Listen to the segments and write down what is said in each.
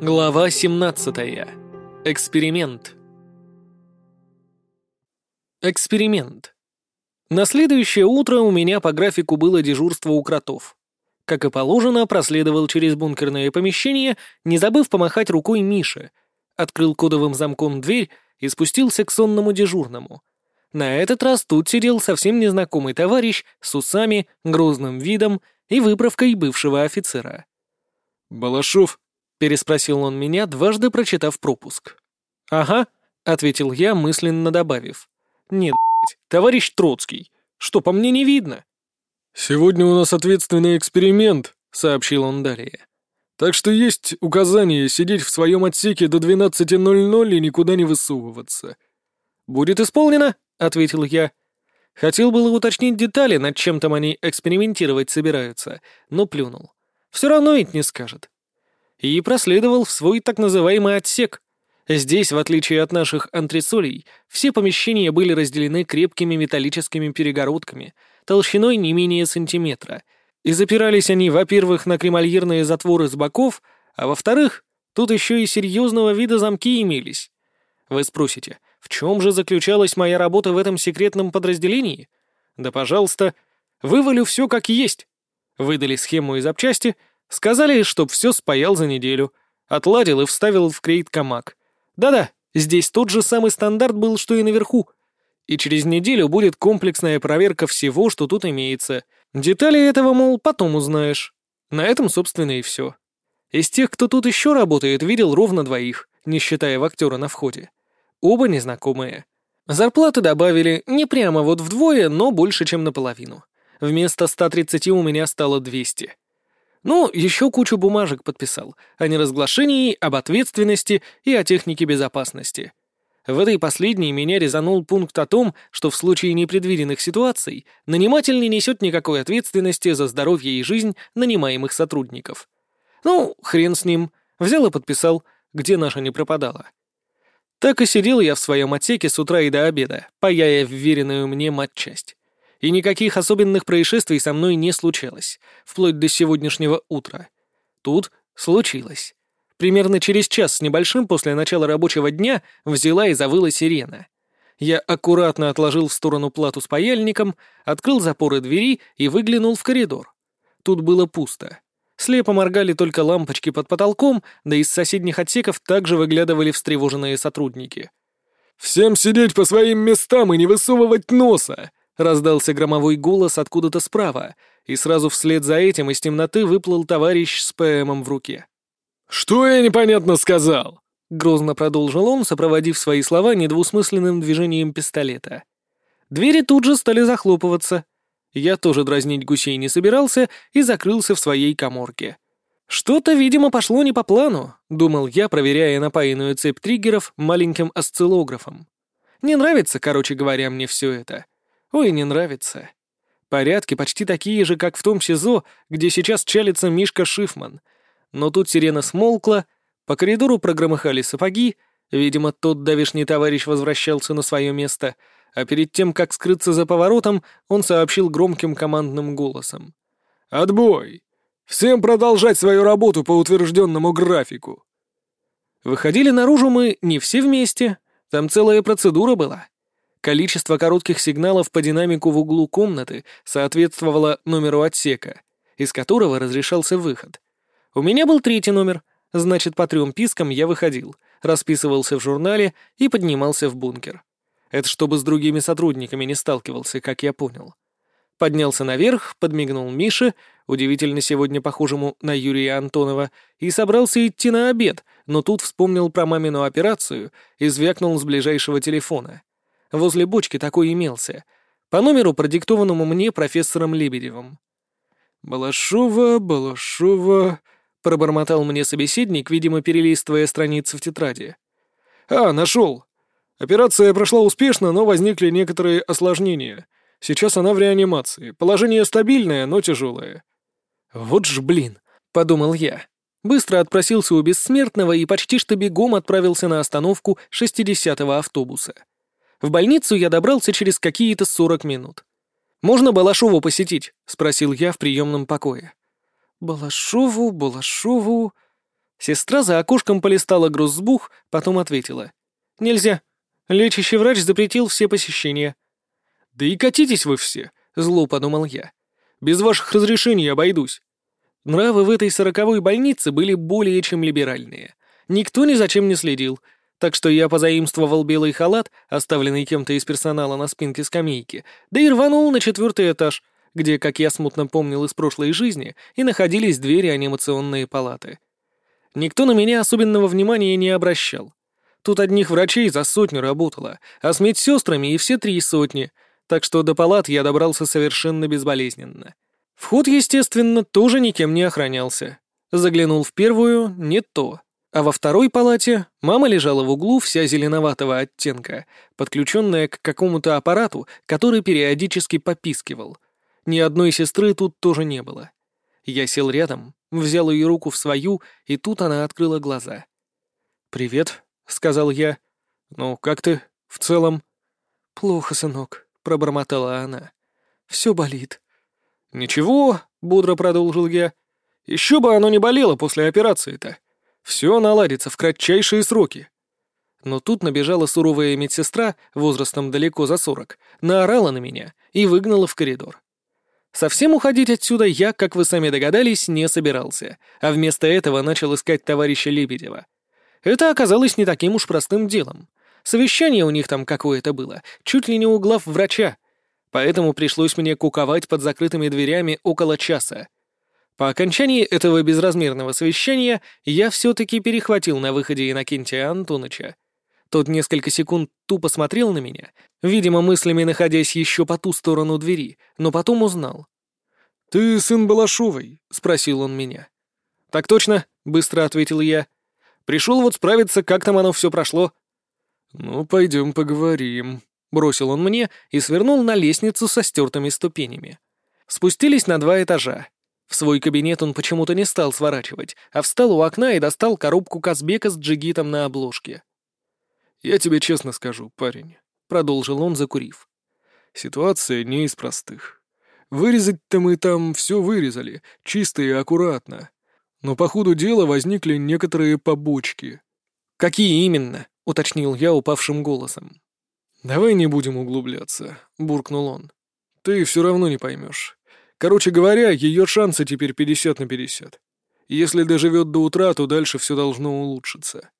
Глава 17. Эксперимент. Эксперимент. На следующее утро у меня по графику было дежурство у кротов. Как и положено, проследовал через бункерное помещение, не забыв помахать рукой Мише, открыл кодовым замком дверь и спустился к сонному дежурному. На этот раз тут сидел совсем незнакомый товарищ с усами, грозным видом и выправкой бывшего офицера. «Балашов?» — переспросил он меня, дважды прочитав пропуск. «Ага», — ответил я, мысленно добавив. «Нет, товарищ Троцкий, что, по мне не видно?» «Сегодня у нас ответственный эксперимент», — сообщил он далее. «Так что есть указание сидеть в своем отсеке до 12.00 и никуда не высовываться». «Будет исполнено», — ответил я. Хотел было уточнить детали, над чем там они экспериментировать собираются, но плюнул. Все равно ведь не скажет. И проследовал в свой так называемый отсек. Здесь, в отличие от наших антресолей, все помещения были разделены крепкими металлическими перегородками, толщиной не менее сантиметра, и запирались они, во-первых, на кремольерные затворы с боков, а во-вторых, тут еще и серьезного вида замки имелись. Вы спросите, в чем же заключалась моя работа в этом секретном подразделении? Да, пожалуйста, вывалю все как есть. Выдали схему и запчасти, сказали, чтоб все спаял за неделю, отладил и вставил в крейт камак. Да-да, здесь тот же самый стандарт был, что и наверху. И через неделю будет комплексная проверка всего, что тут имеется. Детали этого, мол, потом узнаешь. На этом, собственно, и все. Из тех, кто тут еще работает, видел ровно двоих, не считая в актера на входе. Оба незнакомые. Зарплаты добавили не прямо вот вдвое, но больше, чем наполовину. Вместо 130 у меня стало 200. Ну, еще кучу бумажек подписал о неразглашении, об ответственности и о технике безопасности. В этой последней меня резанул пункт о том, что в случае непредвиденных ситуаций наниматель не несет никакой ответственности за здоровье и жизнь нанимаемых сотрудников. Ну, хрен с ним. Взял и подписал, где наша не пропадала. Так и сидел я в своем отсеке с утра и до обеда, паяя вверенную мне матчасть. И никаких особенных происшествий со мной не случалось, вплоть до сегодняшнего утра. Тут случилось. Примерно через час с небольшим после начала рабочего дня взяла и завыла сирена. Я аккуратно отложил в сторону плату с паяльником, открыл запоры двери и выглянул в коридор. Тут было пусто. Слепо моргали только лампочки под потолком, да из соседних отсеков также выглядывали встревоженные сотрудники. «Всем сидеть по своим местам и не высовывать носа!» — раздался громовой голос откуда-то справа, и сразу вслед за этим из темноты выплыл товарищ с ПМом в руке. «Что я непонятно сказал?» — грозно продолжил он, сопроводив свои слова недвусмысленным движением пистолета. Двери тут же стали захлопываться, я тоже дразнить гусей не собирался и закрылся в своей коморке. Что-то, видимо, пошло не по плану, думал я, проверяя напаянную цепь триггеров маленьким осциллографом. Не нравится, короче говоря, мне все это. Ой, не нравится. Порядки почти такие же, как в том СИЗО, где сейчас чалится Мишка Шифман. Но тут сирена смолкла, по коридору прогромыхали сапоги, видимо, тот давишний товарищ возвращался на свое место — а перед тем, как скрыться за поворотом, он сообщил громким командным голосом. «Отбой! Всем продолжать свою работу по утвержденному графику!» Выходили наружу мы не все вместе, там целая процедура была. Количество коротких сигналов по динамику в углу комнаты соответствовало номеру отсека, из которого разрешался выход. У меня был третий номер, значит, по трем пискам я выходил, расписывался в журнале и поднимался в бункер. Это чтобы с другими сотрудниками не сталкивался, как я понял. Поднялся наверх, подмигнул Мише, удивительно сегодня похожему на Юрия Антонова, и собрался идти на обед, но тут вспомнил про мамину операцию и звякнул с ближайшего телефона. Возле бочки такой имелся. По номеру, продиктованному мне профессором Лебедевым. «Балашова, Балашова...» — пробормотал мне собеседник, видимо, перелистывая страницы в тетради. «А, нашел. Операция прошла успешно, но возникли некоторые осложнения. Сейчас она в реанимации. Положение стабильное, но тяжелое. «Вот ж блин», — подумал я. Быстро отпросился у бессмертного и почти что бегом отправился на остановку 60-го автобуса. В больницу я добрался через какие-то 40 минут. «Можно Балашову посетить?» — спросил я в приемном покое. «Балашову, Балашову...» Сестра за окошком полистала грузбух, потом ответила. «Нельзя. Лечащий врач запретил все посещения». «Да и катитесь вы все», — зло подумал я. «Без ваших разрешений обойдусь». Нравы в этой сороковой больнице были более чем либеральные. Никто ни за чем не следил, так что я позаимствовал белый халат, оставленный кем-то из персонала на спинке скамейки, да и рванул на четвертый этаж, где, как я смутно помнил из прошлой жизни, и находились две реанимационные палаты. Никто на меня особенного внимания не обращал. Тут одних врачей за сотню работало, а с медсестрами и все три сотни, так что до палат я добрался совершенно безболезненно. Вход, естественно, тоже никем не охранялся. Заглянул в первую — не то. А во второй палате мама лежала в углу вся зеленоватого оттенка, подключенная к какому-то аппарату, который периодически попискивал. Ни одной сестры тут тоже не было. Я сел рядом, взял ее руку в свою, и тут она открыла глаза. «Привет», — сказал я. «Ну, как ты в целом?» «Плохо, сынок», — пробормотала она. «Все болит». «Ничего», — бодро продолжил я. «Еще бы оно не болело после операции-то. Все наладится в кратчайшие сроки». Но тут набежала суровая медсестра, возрастом далеко за сорок, наорала на меня и выгнала в коридор. Совсем уходить отсюда я, как вы сами догадались, не собирался, а вместо этого начал искать товарища Лебедева. Это оказалось не таким уж простым делом. Совещание у них там какое-то было, чуть ли не у глав врача, поэтому пришлось мне куковать под закрытыми дверями около часа. По окончании этого безразмерного совещания я все-таки перехватил на выходе Иннокентия Антоныча. Тот несколько секунд тупо смотрел на меня, видимо, мыслями находясь еще по ту сторону двери, но потом узнал. «Ты сын Балашовой?» — спросил он меня. «Так точно», — быстро ответил я. «Пришел вот справиться, как там оно все прошло». «Ну, пойдем поговорим», Бросил он мне и свернул на лестницу со стертыми ступенями. Спустились на два этажа. В свой кабинет он почему-то не стал сворачивать, а встал у окна и достал коробку Казбека с джигитом на обложке. «Я тебе честно скажу, парень», — продолжил он, закурив. «Ситуация не из простых. Вырезать-то мы там все вырезали, чисто и аккуратно. Но по ходу дела возникли некоторые побочки». «Какие именно?» — уточнил я упавшим голосом. «Давай не будем углубляться», — буркнул он. «Ты все равно не поймешь. Короче говоря, ее шансы теперь 50 на 50. Если доживет до утра, то дальше все должно улучшиться».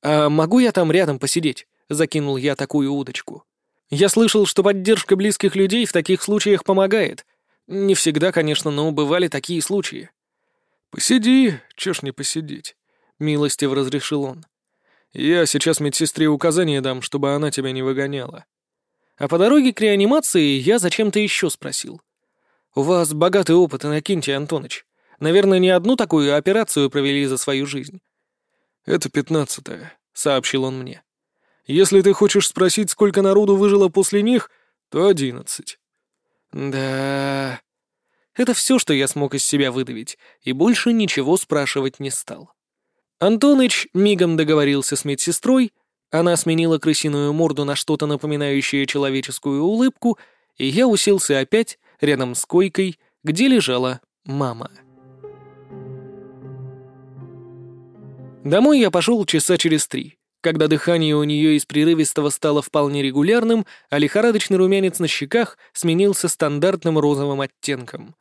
«А могу я там рядом посидеть?» — закинул я такую удочку. «Я слышал, что поддержка близких людей в таких случаях помогает. Не всегда, конечно, но бывали такие случаи». «Посиди, чё ж не посидеть», — милостиво разрешил он. Я сейчас медсестре указание дам, чтобы она тебя не выгоняла. А по дороге к реанимации я зачем-то еще спросил. У вас богатый опыт, Иннокентий Антонович. Наверное, не одну такую операцию провели за свою жизнь. Это пятнадцатая, сообщил он мне. Если ты хочешь спросить, сколько народу выжило после них, то одиннадцать. Да... Это все, что я смог из себя выдавить, и больше ничего спрашивать не стал. Антоныч мигом договорился с медсестрой, она сменила крысиную морду на что-то напоминающее человеческую улыбку, и я уселся опять рядом с койкой, где лежала мама. Домой я пошел часа через три, когда дыхание у нее из прерывистого стало вполне регулярным, а лихорадочный румянец на щеках сменился стандартным розовым оттенком.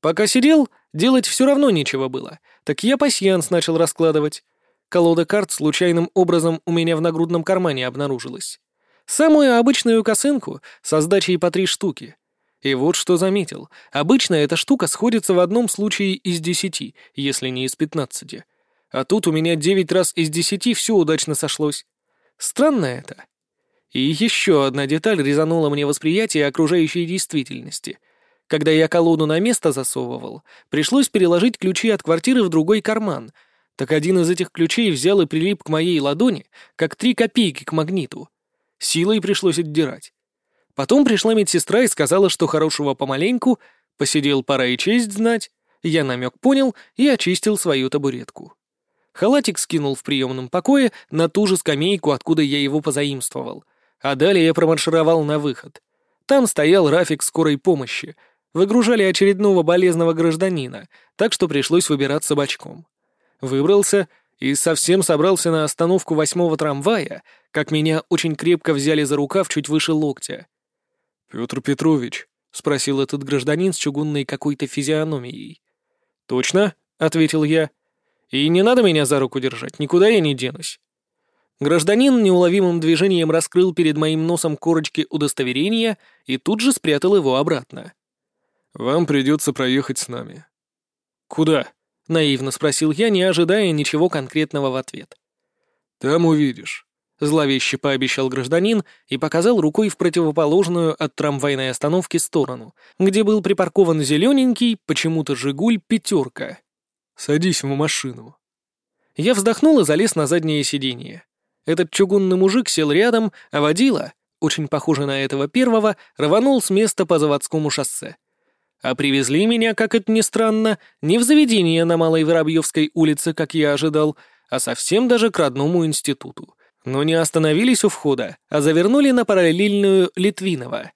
Пока сидел, делать все равно нечего было — так я пасьянс начал раскладывать. Колода карт случайным образом у меня в нагрудном кармане обнаружилась. Самую обычную косынку со сдачей по три штуки. И вот что заметил. Обычно эта штука сходится в одном случае из десяти, если не из пятнадцати. А тут у меня девять раз из десяти все удачно сошлось. Странно это. И еще одна деталь резанула мне восприятие окружающей действительности. Когда я колоду на место засовывал, пришлось переложить ключи от квартиры в другой карман. Так один из этих ключей взял и прилип к моей ладони, как три копейки к магниту. Силой пришлось отдирать. Потом пришла медсестра и сказала, что хорошего помаленьку, посидел пора и честь знать. Я намек понял и очистил свою табуретку. Халатик скинул в приемном покое на ту же скамейку, откуда я его позаимствовал. А далее я промаршировал на выход. Там стоял Рафик скорой помощи, Выгружали очередного болезного гражданина, так что пришлось выбираться бочком. Выбрался и совсем собрался на остановку восьмого трамвая, как меня очень крепко взяли за рукав чуть выше локтя. «Петр Петрович», — спросил этот гражданин с чугунной какой-то физиономией. «Точно?» — ответил я. «И не надо меня за руку держать, никуда я не денусь». Гражданин неуловимым движением раскрыл перед моим носом корочки удостоверения и тут же спрятал его обратно. «Вам придется проехать с нами». «Куда?» — наивно спросил я, не ожидая ничего конкретного в ответ. «Там увидишь». — зловеще пообещал гражданин и показал рукой в противоположную от трамвайной остановки сторону, где был припаркован зелененький, почему-то «Жигуль» пятерка. «Садись в машину». Я вздохнул и залез на заднее сиденье. Этот чугунный мужик сел рядом, а водила, очень похоже на этого первого, рванул с места по заводскому шоссе. А привезли меня, как это ни странно, не в заведение на Малой Воробьевской улице, как я ожидал, а совсем даже к родному институту но не остановились у входа, а завернули на параллельную Литвинова.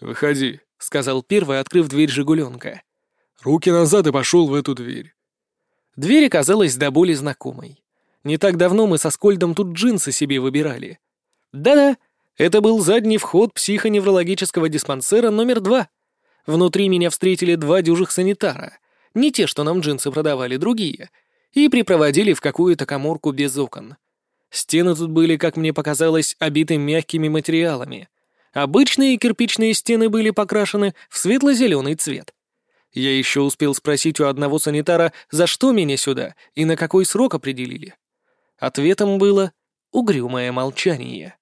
«Выходи», — сказал первый, открыв дверь «Жигуленка». «Руки назад и пошел в эту дверь». Дверь оказалась до боли знакомой. Не так давно мы со Скольдом тут джинсы себе выбирали. Да-да, это был задний вход психоневрологического диспансера номер два. Внутри меня встретили два дюжих санитара. Не те, что нам джинсы продавали, другие. И припроводили в какую-то коморку без окон. Стены тут были, как мне показалось, обиты мягкими материалами. Обычные кирпичные стены были покрашены в светло-зеленый цвет. Я еще успел спросить у одного санитара, за что меня сюда и на какой срок определили. Ответом было угрюмое молчание.